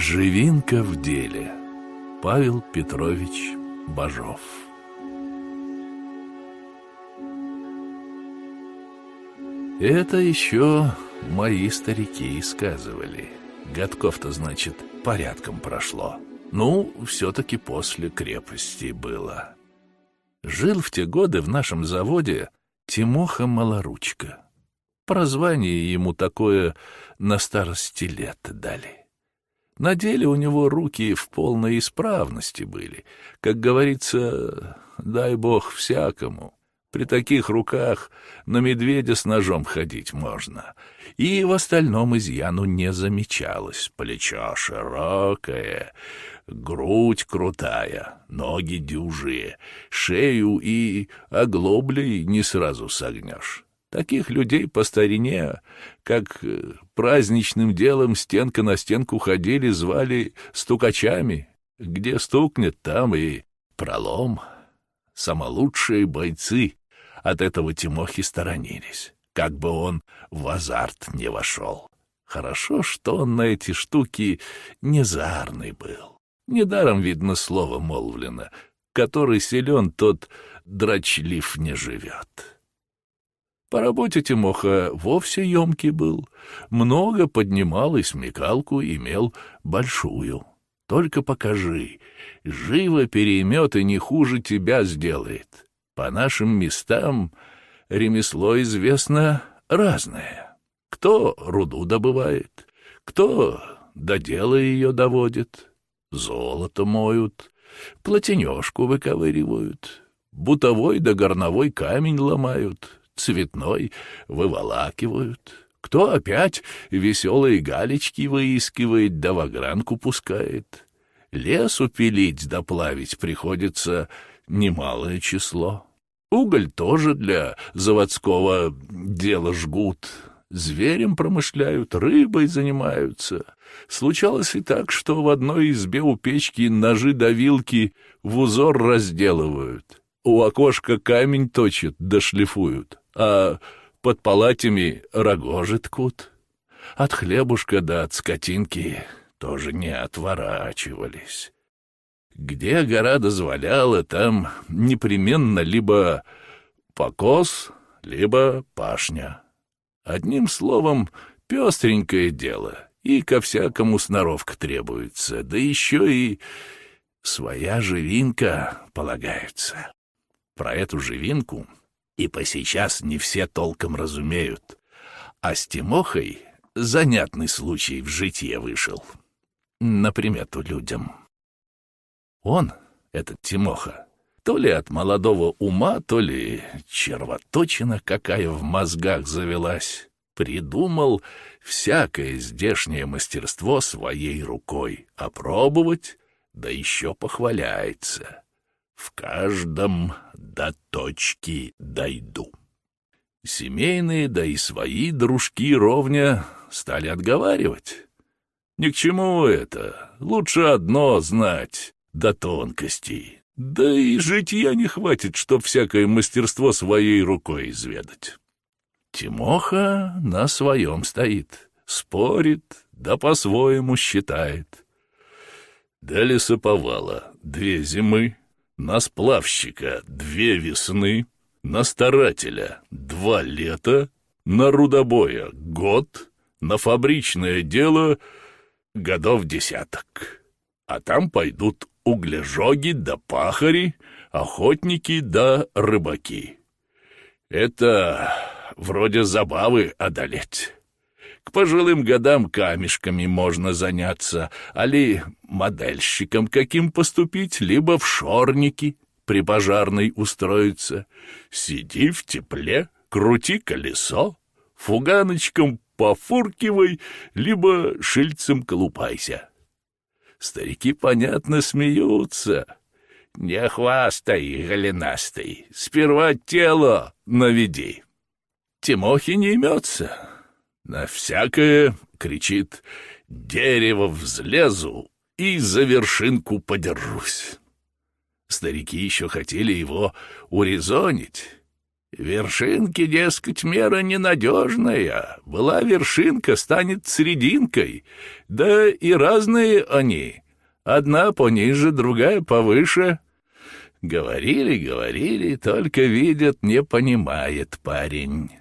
Живинка в деле. Павел Петрович Бажов. Это еще мои старики сказывали. Годков-то, значит, порядком прошло. Ну, все-таки после крепости было. Жил в те годы в нашем заводе Тимоха Малоручка. Прозвание ему такое на старости лет дали. На деле у него руки в полной исправности были. Как говорится, дай бог всякому. При таких руках на медведя с ножом ходить можно. И в остальном изъяну не замечалось. Плечо широкое, грудь крутая, ноги дюжие, шею и оглоблей не сразу согнешь. Таких людей по старине, как э, праздничным делом стенка на стенку ходили, звали стукачами. Где стукнет, там и пролом. Самолучшие бойцы от этого Тимохи сторонились, как бы он в азарт не вошел. Хорошо, что он на эти штуки незарный был. Недаром, видно, слово молвлено. Который силен, тот драчлив не живет. По работе Тимоха вовсе емкий был. Много поднимал и смекалку имел большую. Только покажи, живо переймет и не хуже тебя сделает. По нашим местам ремесло известно разное. Кто руду добывает, кто до дела ее доводит, золото моют, платенежку выковыривают, бутовой да горновой камень ломают, цветной выволакивают. Кто опять веселые галечки выискивает, да в огранку пускает. Лесу пилить да плавить приходится немалое число. Уголь тоже для заводского дела жгут. Зверем промышляют, рыбой занимаются. Случалось и так, что в одной избе у печки ножи до вилки в узор разделывают. У окошка камень точат да а под палатями рогожи ткут. От хлебушка да от скотинки тоже не отворачивались. Где гора дозволяла, там непременно либо покос, либо пашня. Одним словом, пестренькое дело, и ко всякому сноровка требуется, да еще и своя живинка полагается. Про эту живинку и по сейчас не все толком разумеют. А с Тимохой занятный случай в житье вышел. На примету людям. Он, этот Тимоха, то ли от молодого ума, то ли червоточина какая в мозгах завелась, придумал всякое здешнее мастерство своей рукой опробовать, да еще похваляется. В каждом до точки дойду. Семейные, да и свои дружки ровня стали отговаривать. Ни к чему это, лучше одно знать до тонкостей. Да и житья не хватит, чтоб всякое мастерство своей рукой изведать. Тимоха на своем стоит, спорит, да по-своему считает. До лесоповала две зимы, на сплавщика две весны, на старателя два лета, на рудобоя год, на фабричное дело годов десяток. А там пойдут углежоги да пахари, охотники да рыбаки. Это вроде забавы одолеть. К пожилым годам камешками можно заняться, али модельщиком каким поступить, либо в шорники при пожарной устроиться. Сиди в тепле, крути колесо, фуганочком пофуркивай, либо шильцем колупайся. Старики, понятно, смеются. Не хвастай, голенастый, сперва тело наведи. Тимохи не имется, на всякое, кричит, дерево взлезу и за вершинку подержусь. Старики еще хотели его урезонить. Вершинки, дескать, мера ненадежная. Была вершинка, станет срединкой. Да и разные они. Одна пониже, другая повыше. Говорили, говорили, только видят, не понимает парень.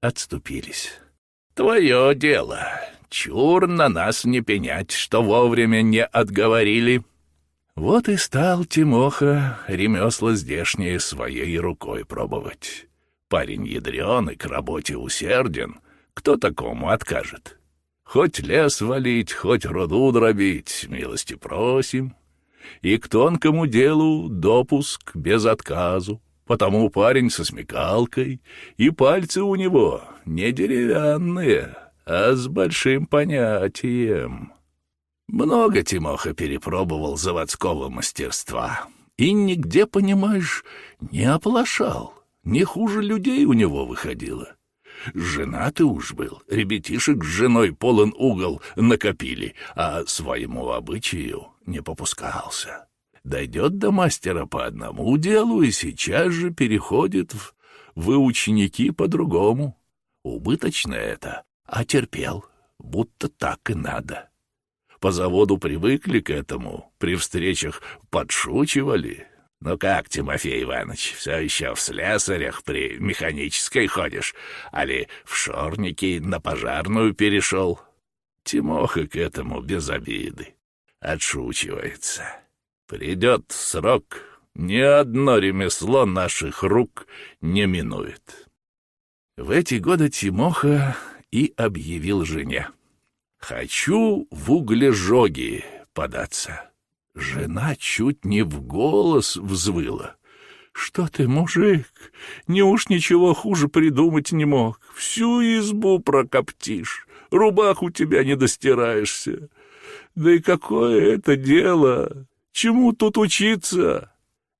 Отступились. Твое дело. Чур на нас не пенять, что вовремя не отговорили. Вот и стал Тимоха ремесла здешнее своей рукой пробовать. Парень ядреный, к работе усерден. Кто такому откажет? Хоть лес валить, хоть руду дробить, милости просим. И к тонкому делу допуск без отказу. Потому парень со смекалкой, и пальцы у него не деревянные, а с большим понятием. Много Тимоха перепробовал заводского мастерства, и нигде, понимаешь, не оплошал. Не хуже людей у него выходило. Женатый уж был, ребятишек с женой полон угол накопили, а своему обычаю не попускался. Дойдет до мастера по одному делу и сейчас же переходит в, в ученики по-другому. Убыточно это, а терпел, будто так и надо. По заводу привыкли к этому, при встречах подшучивали, «Ну как, Тимофей Иванович, все еще в слесарях при механической ходишь, али в шорники на пожарную перешел?» Тимоха к этому без обиды. Отшучивается. «Придет срок, ни одно ремесло наших рук не минует». В эти годы Тимоха и объявил жене. «Хочу в углежоги податься». Жена чуть не в голос взвыла. «Что ты, мужик, не уж ничего хуже придумать не мог. Всю избу прокоптишь, рубах у тебя не достираешься. Да и какое это дело? Чему тут учиться?»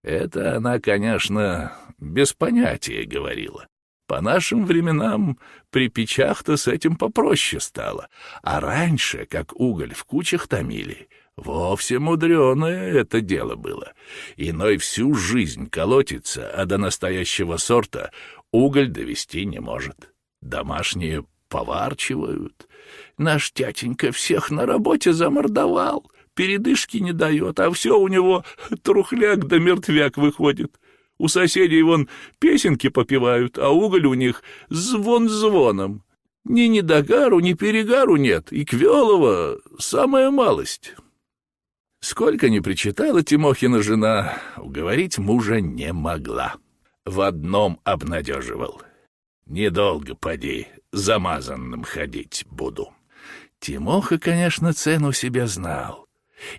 Это она, конечно, без понятия говорила. По нашим временам при печах-то с этим попроще стало. А раньше, как уголь в кучах томили, Вовсе мудреное это дело было. Иной всю жизнь колотится, а до настоящего сорта уголь довести не может. Домашние поварчивают. Наш тятенька всех на работе замордовал, передышки не дает, а все у него трухляк да мертвяк выходит. У соседей вон песенки попивают, а уголь у них звон звоном. Ни недогару, ни перегару нет, и Квелова самая малость. Сколько ни причитала Тимохина жена, уговорить мужа не могла. В одном обнадеживал. «Недолго, поди, замазанным ходить буду». Тимоха, конечно, цену себя знал.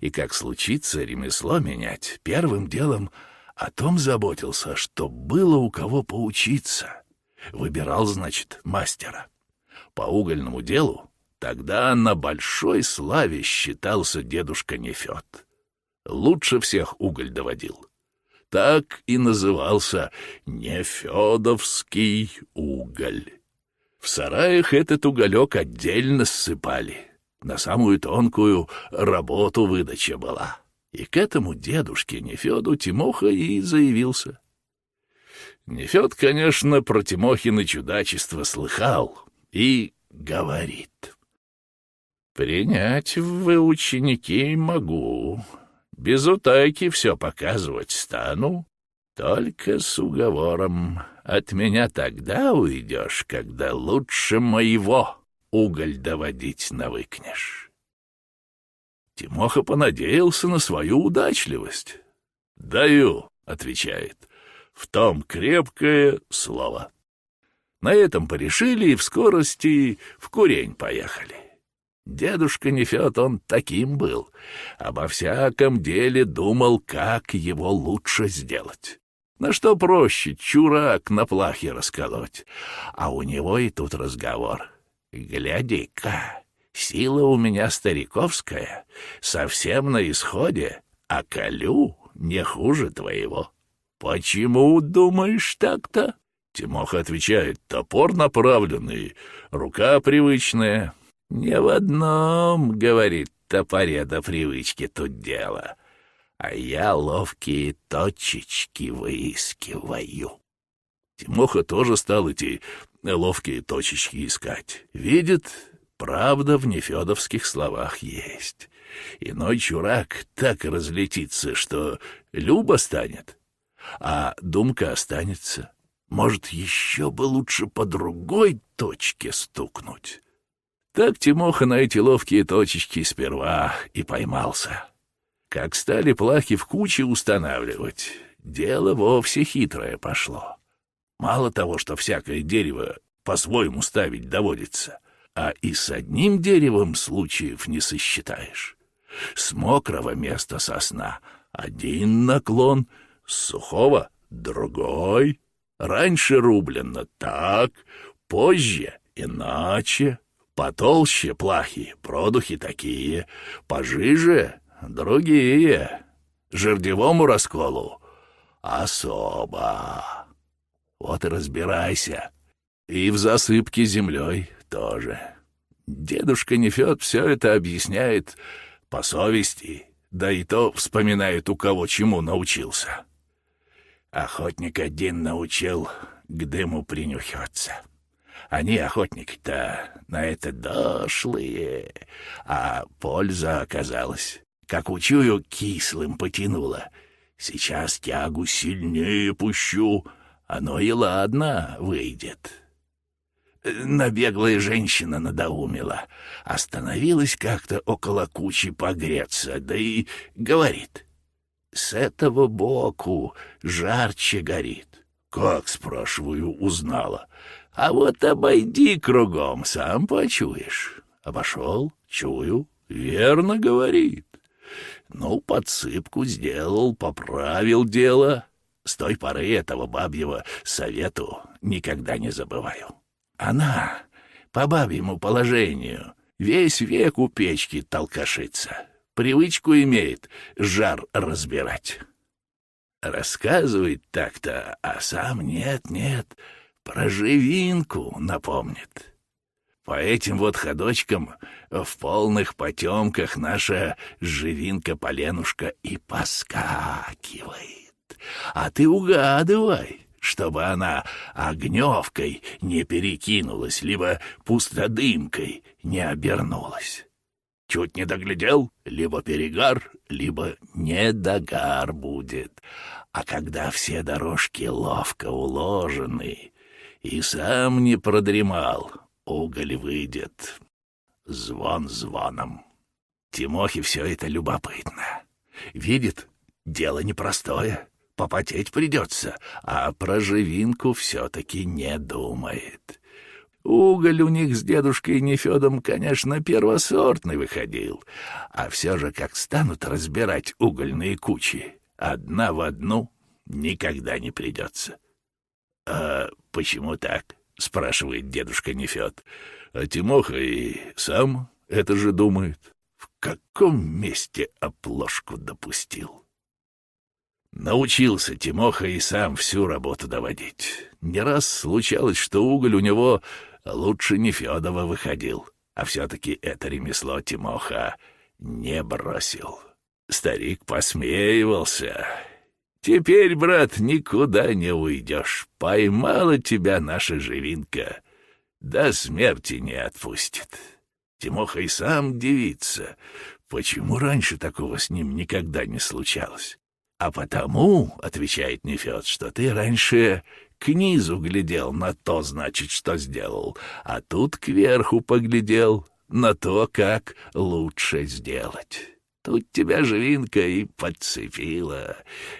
И как случится ремесло менять, первым делом о том заботился, что было у кого поучиться. Выбирал, значит, мастера. По угольному делу Тогда на большой славе считался дедушка Нефед. Лучше всех уголь доводил. Так и назывался Нефедовский уголь. В сараях этот уголек отдельно ссыпали. На самую тонкую работу выдача была. И к этому дедушке Нефеду Тимоха и заявился. Нефед, конечно, про Тимохина чудачество слыхал и говорит. Принять в ученики могу. Без утайки все показывать стану. Только с уговором. От меня тогда уйдешь, когда лучше моего уголь доводить навыкнешь. Тимоха понадеялся на свою удачливость. «Даю», — отвечает, — «в том крепкое слово». На этом порешили и в скорости в курень поехали. Дедушка Нефед, он таким был. Обо всяком деле думал, как его лучше сделать. На что проще чурак на плахе расколоть. А у него и тут разговор. Гляди-ка, сила у меня стариковская, совсем на исходе, а колю не хуже твоего. Почему думаешь так-то? Тимоха отвечает, топор направленный, рука привычная, «Не в одном, — говорит топоре до привычки тут дело, а я ловкие точечки выискиваю». Тимоха тоже стал эти ловкие точечки искать. Видит, правда в нефедовских словах есть. Иной чурак так разлетится, что Люба станет, а Думка останется. Может, еще бы лучше по другой точке стукнуть. Так Тимоха на эти ловкие точечки сперва и поймался. Как стали плахи в куче устанавливать, дело вовсе хитрое пошло. Мало того, что всякое дерево по-своему ставить доводится, а и с одним деревом случаев не сосчитаешь. С мокрого места сосна один наклон, с сухого — другой. Раньше рублено так, позже иначе. Потолще плахи, продухи такие, пожиже другие. Жердевому расколу особо. Вот и разбирайся. И в засыпке землей тоже. Дедушка Нефед все это объясняет по совести, да и то вспоминает, у кого чему научился. Охотник один научил к дыму принюхиваться. Они, охотники-то, на это дошлые, а польза оказалась. Как учую, кислым потянуло. Сейчас тягу сильнее пущу, оно и ладно выйдет. Набеглая женщина надоумила. Остановилась как-то около кучи погреться, да и говорит. С этого боку жарче горит. Как, спрашиваю, узнала? А вот обойди кругом, сам почуешь. Обошел, чую, верно говорит. Ну, подсыпку сделал, поправил дело. С той поры этого бабьего совету никогда не забываю. Она, по бабьему положению, весь век у печки толкашится. Привычку имеет жар разбирать. Рассказывает так-то, а сам нет-нет, про живинку напомнит. По этим вот ходочкам в полных потемках наша живинка-поленушка и поскакивает. А ты угадывай, чтобы она огневкой не перекинулась, либо пустодымкой не обернулась. Чуть не доглядел, либо перегар, либо недогар будет. А когда все дорожки ловко уложены, и сам не продремал, уголь выйдет. Звон звоном. Тимохе все это любопытно. Видит, дело непростое попотеть придется, а про живинку все-таки не думает. Уголь у них с дедушкой Нефедом, конечно, первосортный выходил, а все же как станут разбирать угольные кучи, одна в одну никогда не придется. — А почему так? — спрашивает дедушка Нефед. А Тимоха и сам это же думает. В каком месте оплошку допустил? Научился Тимоха и сам всю работу доводить. Не раз случалось, что уголь у него лучше Нефедова выходил, а все-таки это ремесло Тимоха не бросил. Старик посмеивался. «Теперь, брат, никуда не уйдешь. Поймала тебя наша живинка. До смерти не отпустит». Тимоха и сам дивится, почему раньше такого с ним никогда не случалось. «А потому, — отвечает Нефед, — что ты раньше к низу глядел на то, значит, что сделал, а тут кверху поглядел на то, как лучше сделать. Тут тебя живинка и подцепила.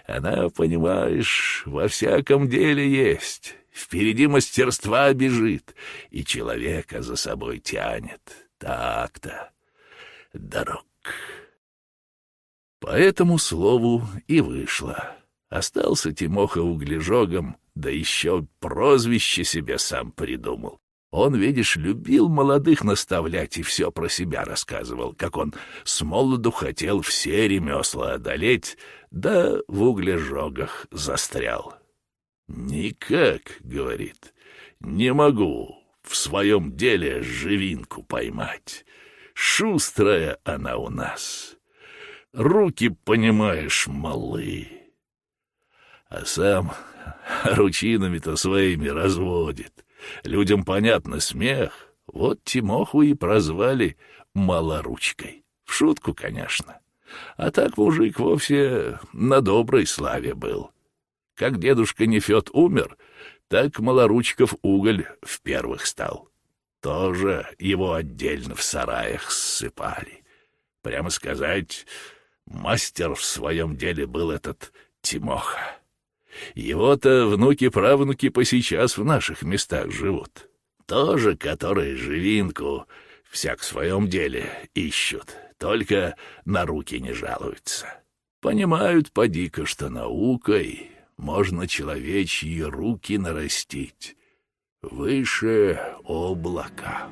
Она, понимаешь, во всяком деле есть. Впереди мастерства бежит, и человека за собой тянет. Так-то, дорог. По этому слову и вышло. Остался Тимоха углежогом, да еще прозвище себе сам придумал. Он, видишь, любил молодых наставлять и все про себя рассказывал, как он с молоду хотел все ремесла одолеть, да в углежогах застрял. «Никак», — говорит, — «не могу в своем деле живинку поймать. Шустрая она у нас». Руки, понимаешь, малы. А сам ручинами-то своими разводит. Людям понятно смех. Вот Тимоху и прозвали малоручкой. В шутку, конечно. А так мужик вовсе на доброй славе был. Как дедушка Нефед умер, так Малоручков уголь в первых стал. Тоже его отдельно в сараях ссыпали. Прямо сказать, мастер в своем деле был этот Тимоха. Его-то внуки-правнуки по сейчас в наших местах живут. Тоже, которые живинку всяк в своем деле ищут, только на руки не жалуются. Понимают, поди-ка, что наукой можно человечьи руки нарастить выше облака».